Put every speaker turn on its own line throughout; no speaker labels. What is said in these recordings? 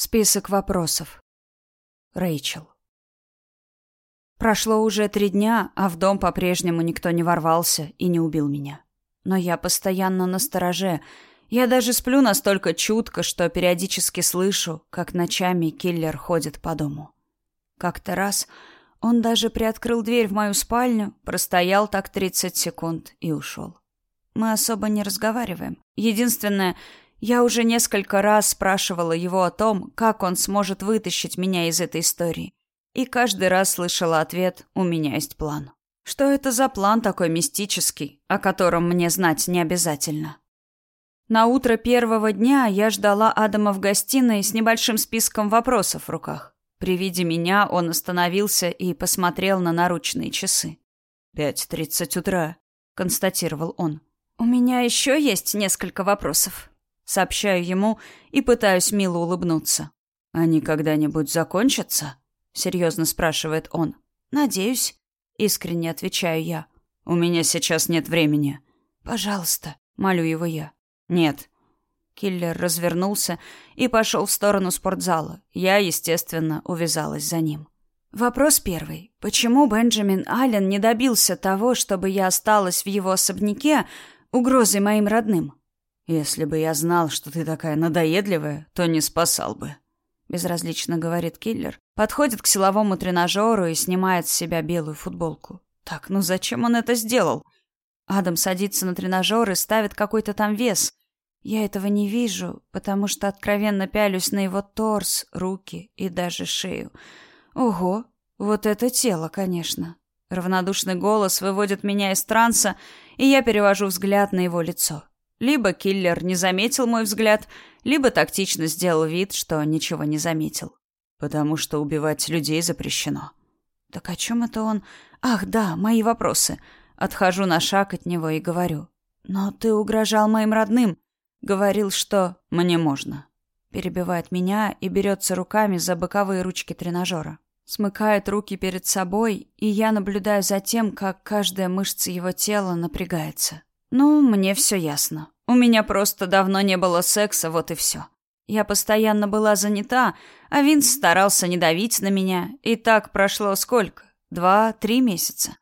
Список вопросов. Рэйчел. Прошло уже три дня, а в дом по-прежнему никто не ворвался и не убил меня. Но я постоянно на стороже. Я даже сплю настолько чутко, что периодически слышу, как ночами киллер ходит по дому. Как-то раз он даже приоткрыл дверь в мою спальню, простоял так 30 секунд и ушел. Мы особо не разговариваем. Единственное, я уже несколько раз спрашивала его о том, как он сможет вытащить меня из этой истории. И каждый раз слышала ответ «У меня есть план». Что это за план такой мистический, о котором мне знать не обязательно? На утро первого дня я ждала Адама в гостиной с небольшим списком вопросов в руках. При виде меня он остановился и посмотрел на наручные часы. «Пять тридцать утра», — констатировал он. «У меня еще есть несколько вопросов», Сообщаю ему и пытаюсь мило улыбнуться. «Они когда-нибудь закончатся?» — серьезно спрашивает он. «Надеюсь», — искренне отвечаю я. «У меня сейчас нет времени». «Пожалуйста», — молю его я. «Нет». Киллер развернулся и пошел в сторону спортзала. Я, естественно, увязалась за ним. Вопрос первый. Почему Бенджамин Аллен не добился того, чтобы я осталась в его особняке угрозой моим родным? «Если бы я знал, что ты такая надоедливая, то не спасал бы», — безразлично говорит киллер. Подходит к силовому тренажеру и снимает с себя белую футболку. «Так, ну зачем он это сделал?» Адам садится на тренажер и ставит какой-то там вес. Я этого не вижу, потому что откровенно пялюсь на его торс, руки и даже шею. Ого, вот это тело, конечно. Равнодушный голос выводит меня из транса, и я перевожу взгляд на его лицо. Либо киллер не заметил мой взгляд, либо тактично сделал вид, что ничего не заметил. Потому что убивать людей запрещено. Так о чем это он? Ах, да, мои вопросы. Отхожу на шаг от него и говорю. Но ты угрожал моим родным. Говорил, что мне можно. Перебивает меня и берется руками за боковые ручки тренажера. Смыкает руки перед собой, и я наблюдаю за тем, как каждая мышца его тела напрягается. Ну, мне все ясно. У меня просто давно не было секса, вот и все. Я постоянно была занята, а Винс старался не давить на меня. И так прошло сколько? Два-три месяца.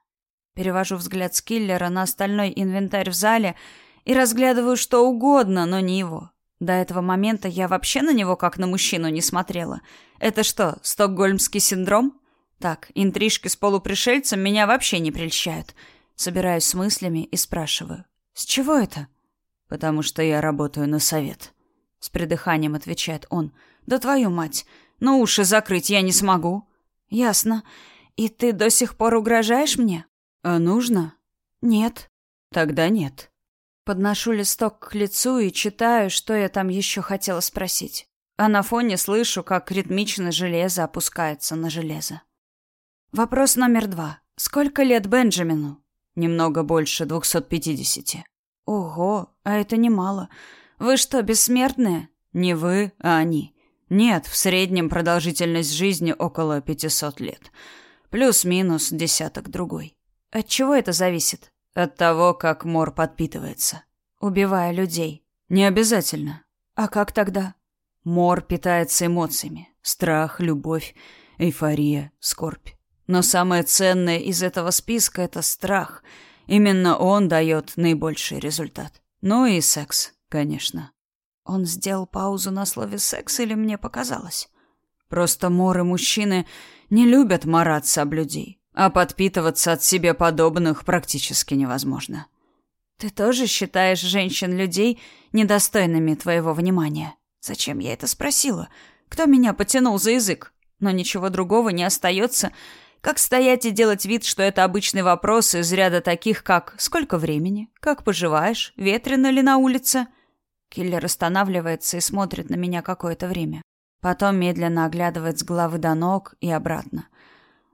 Перевожу взгляд с киллера на остальной инвентарь в зале и разглядываю что угодно, но не его. До этого момента я вообще на него как на мужчину не смотрела. Это что, стокгольмский синдром? Так, интрижки с полупришельцем меня вообще не прельщают. Собираюсь с мыслями и спрашиваю. «С чего это?» «Потому что я работаю на совет», — с придыханием отвечает он. «Да твою мать! Ну уши закрыть я не смогу». «Ясно. И ты до сих пор угрожаешь мне?» «А нужно?» «Нет». «Тогда нет». Подношу листок к лицу и читаю, что я там еще хотела спросить. А на фоне слышу, как ритмично железо опускается на железо. Вопрос номер два. Сколько лет Бенджамину? Немного больше двухсот пятидесяти. Ого, а это немало. Вы что, бессмертные? Не вы, а они. Нет, в среднем продолжительность жизни около пятисот лет. Плюс-минус десяток другой. От чего это зависит? От того, как мор подпитывается. Убивая людей. Не обязательно. А как тогда? Мор питается эмоциями. Страх, любовь, эйфория, скорбь. Но самое ценное из этого списка — это страх. Именно он дает наибольший результат. Ну и секс, конечно. Он сделал паузу на слове «секс» или мне показалось? Просто моры мужчины не любят мараться об людей, а подпитываться от себе подобных практически невозможно. Ты тоже считаешь женщин-людей недостойными твоего внимания? Зачем я это спросила? Кто меня потянул за язык? Но ничего другого не остается, как стоять и делать вид, что это обычный вопрос из ряда таких, как «Сколько времени? Как поживаешь? Ветрено ли на улице?» Киллер останавливается и смотрит на меня какое-то время. Потом медленно оглядывает с головы до ног и обратно.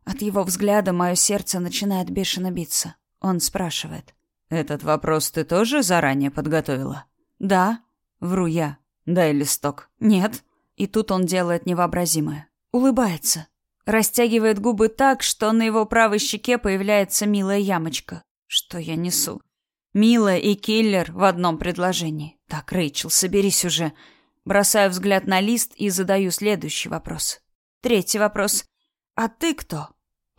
От его взгляда мое сердце начинает бешено биться. Он спрашивает. «Этот вопрос ты тоже заранее подготовила?» «Да». Вру я. «Дай листок». «Нет». И тут он делает невообразимое. Улыбается. Растягивает губы так, что на его правой щеке появляется милая ямочка. Что я несу? Мила и киллер в одном предложении. Так, Рэйчел, соберись уже. Бросаю взгляд на лист и задаю следующий вопрос. Третий вопрос. «А ты кто?»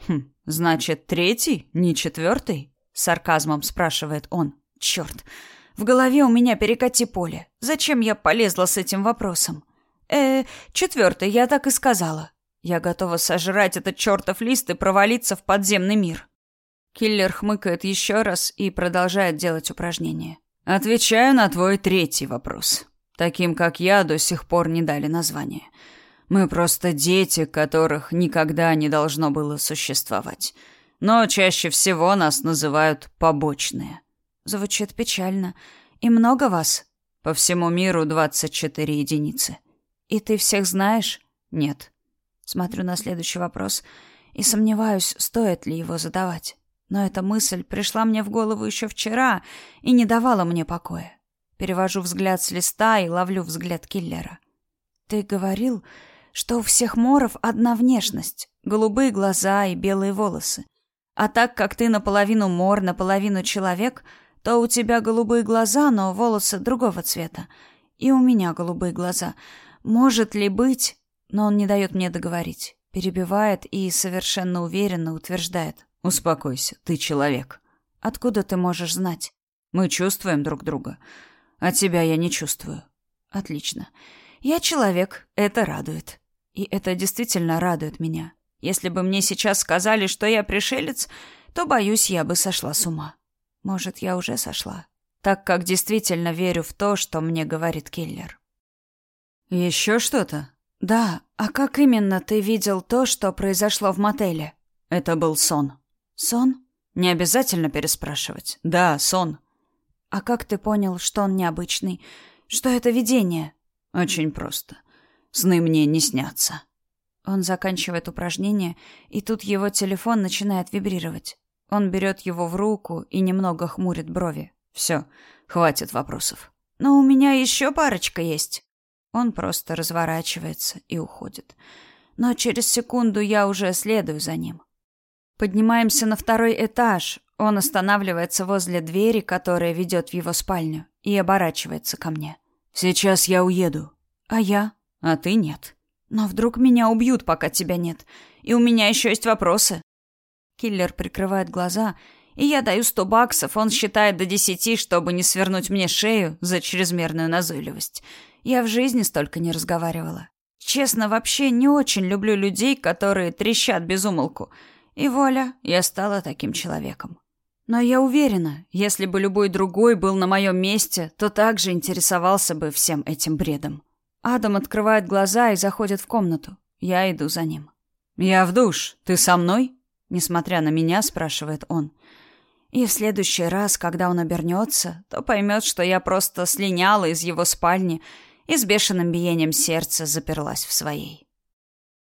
«Хм, значит, третий, не четвертый?» Сарказмом спрашивает он.
«Черт, в голове у меня перекати поле. Зачем я полезла с этим вопросом?» «Э, четвертый, я так и сказала. Я готова сожрать этот чертов лист и провалиться в подземный мир». Киллер хмыкает еще раз и продолжает делать упражнения.
«Отвечаю на твой третий вопрос. Таким, как я, до сих пор не дали название. Мы просто дети, которых никогда не должно было существовать. Но чаще всего нас называют побочные».
Звучит печально. «И много вас?»
«По всему миру 24 единицы».
«И ты всех знаешь?»
«Нет».
Смотрю на следующий вопрос и сомневаюсь, стоит ли его задавать. Но эта мысль пришла мне в голову еще вчера и не давала мне покоя. Перевожу взгляд с листа и ловлю взгляд киллера. «Ты говорил, что у всех моров одна внешность — голубые глаза и белые волосы. А так как ты наполовину мор, наполовину человек, то у тебя голубые глаза, но волосы другого цвета. И у меня голубые глаза. Может ли быть...» Но он не дает мне договорить. Перебивает и совершенно уверенно утверждает.
Успокойся, ты человек.
Откуда ты можешь знать?
Мы чувствуем друг друга. А тебя я не чувствую.
Отлично. Я человек, это радует. И это действительно радует меня. Если бы мне сейчас сказали, что я пришелец, то, боюсь, я бы сошла с ума. Может, я уже сошла. Так как действительно верю в то, что мне говорит киллер.
Еще что-то?
Да. А как именно ты видел то, что произошло в мотеле?
Это был сон.
Сон?
Не обязательно переспрашивать. Да, сон.
А как ты понял, что он необычный? Что это видение?
Очень просто. Сны мне не снятся.
Он заканчивает упражнение, и тут его телефон начинает вибрировать. Он берет его в руку и немного хмурит брови.
Все, хватит вопросов.
Но у меня еще парочка есть. Он просто разворачивается и уходит. Но через секунду я уже следую за ним. Поднимаемся на второй этаж. Он останавливается возле двери, которая ведет в его спальню, и оборачивается ко мне.
«Сейчас я уеду».
«А я?»
«А ты нет».
«Но вдруг меня убьют, пока тебя нет. И у меня еще есть вопросы». Киллер прикрывает глаза, и я даю сто баксов. Он считает до десяти, чтобы не свернуть мне шею за чрезмерную назойливость. Я в жизни столько не разговаривала. Честно, вообще не очень люблю людей, которые трещат без умолку. И воля, я стала таким человеком. Но я уверена, если бы любой другой был на моем месте, то также интересовался бы всем этим бредом. Адам открывает глаза и заходит в комнату. Я иду за ним.
«Я в душ. Ты со мной?»
Несмотря на меня, спрашивает он. И в следующий раз, когда он обернется, то поймет, что я просто слиняла из его спальни и с бешеным биением сердца заперлась в своей.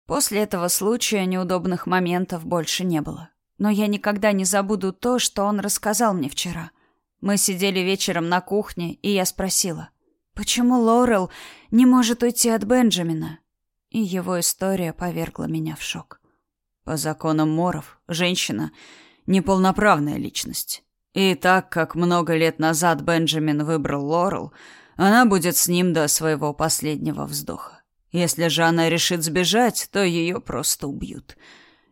После этого случая неудобных моментов больше не было. Но я никогда не забуду то, что он рассказал мне вчера. Мы сидели вечером на кухне, и я спросила, почему Лорел не может уйти от Бенджамина? И его история повергла меня в шок.
По законам Моров, женщина — неполноправная личность. И так как много лет назад Бенджамин выбрал Лорел, она будет с ним до своего последнего вздоха. Если же она решит сбежать, то ее просто убьют.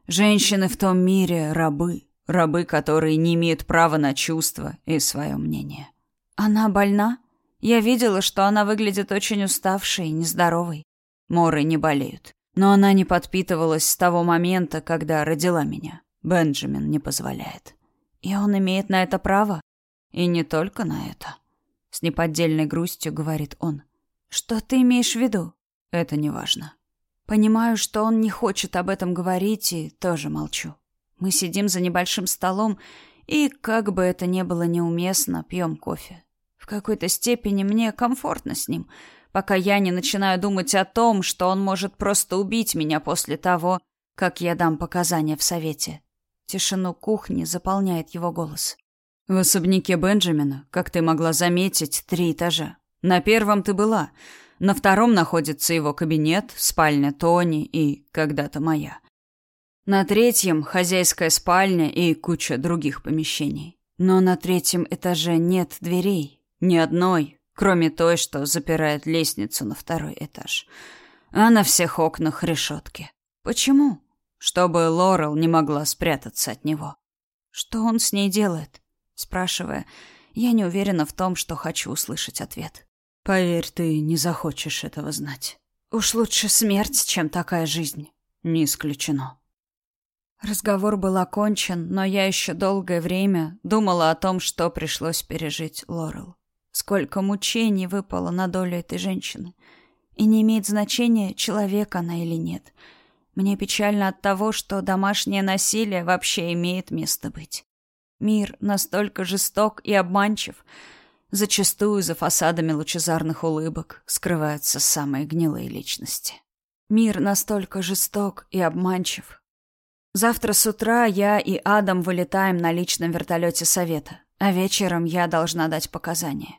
Женщины в том мире — рабы. Рабы, которые не имеют права на чувства и свое мнение.
Она больна? Я видела, что она выглядит очень уставшей и нездоровой.
Моры не болеют. Но она не подпитывалась с того момента, когда родила меня. Бенджамин не позволяет.
И он имеет на это право?
И не только на это. С неподдельной грустью говорит он.
Что ты имеешь в виду?
Это не важно.
Понимаю, что он не хочет об этом говорить, и тоже молчу. Мы сидим за небольшим столом, и, как бы это ни было неуместно, пьем кофе. В какой-то степени мне комфортно с ним, пока я не начинаю думать о том, что он может просто убить меня после того, как я дам показания в совете. Тишину кухни заполняет его голос.
В особняке Бенджамина, как ты могла заметить, три этажа. На первом ты была — на втором находится его кабинет, спальня Тони и когда-то моя. На третьем хозяйская спальня и куча других помещений. Но на третьем этаже нет дверей. Ни одной. кроме той, что запирает лестницу на второй этаж. А на всех окнах решетки.
Почему?
Чтобы Лорел не могла спрятаться от него.
Что он с ней делает? Спрашивая, я не уверена в том, что хочу услышать ответ.
Поверь, ты не захочешь этого знать.
Уж лучше смерть, чем такая жизнь.
Не исключено.
Разговор был окончен, но я еще долгое время думала о том, что пришлось пережить Лорел. Сколько мучений выпало на долю этой женщины. И не имеет значения, человек она или нет. Мне печально от того, что домашнее насилие вообще имеет место быть. Мир настолько жесток и обманчив. Зачастую за фасадами лучезарных улыбок скрываются самые гнилые личности. Мир настолько жесток и обманчив, Завтра с утра я и Адам вылетаем на личном вертолете совета, а вечером я должна дать показания.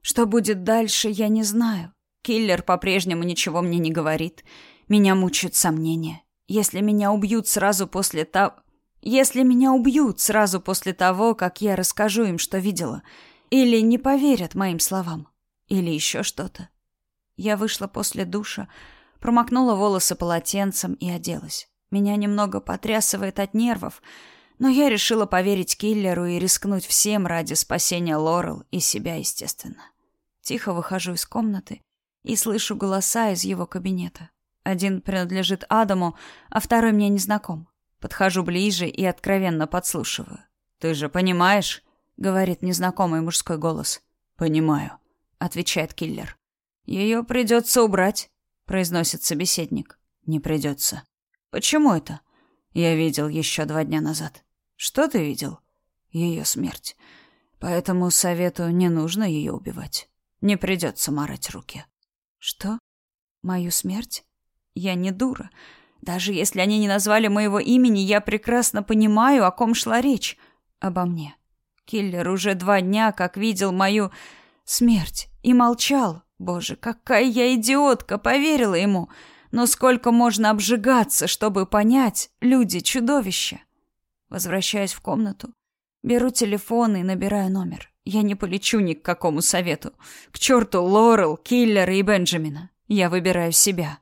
Что будет дальше, я не знаю. Киллер по-прежнему ничего мне не говорит. Меня мучают сомнения. Если меня убьют сразу после того... Если меня убьют сразу после того, как я расскажу им, что видела, или не поверят моим словам, или еще что-то. Я вышла после душа, промокнула волосы полотенцем и оделась. Меня немного потрясывает от нервов, но я решила поверить киллеру и рискнуть всем ради спасения Лорел и себя, естественно. Тихо выхожу из комнаты и слышу голоса из его кабинета. Один принадлежит Адаму, а второй мне не знаком. Подхожу ближе и откровенно подслушиваю.
«Ты же понимаешь?»
— говорит незнакомый мужской голос.
«Понимаю», —
отвечает киллер. «Ее придется убрать», — произносит собеседник.
«Не придется».
Почему это?
Я видел еще два дня назад.
Что ты видел?
Ее смерть. Поэтому совету не нужно ее убивать. Не придется марать руки.
Что? Мою смерть? Я не дура. Даже если они не назвали моего имени, я прекрасно понимаю, о ком шла речь. Обо мне. Киллер уже два дня как видел мою смерть и молчал. Боже, какая я идиотка, поверила ему. Но сколько можно обжигаться, чтобы понять, люди чудовища. Возвращаюсь в комнату, беру телефон и набираю номер. Я не полечу ни к какому совету. К черту Лорел, Киллера и Бенджамина. Я выбираю себя.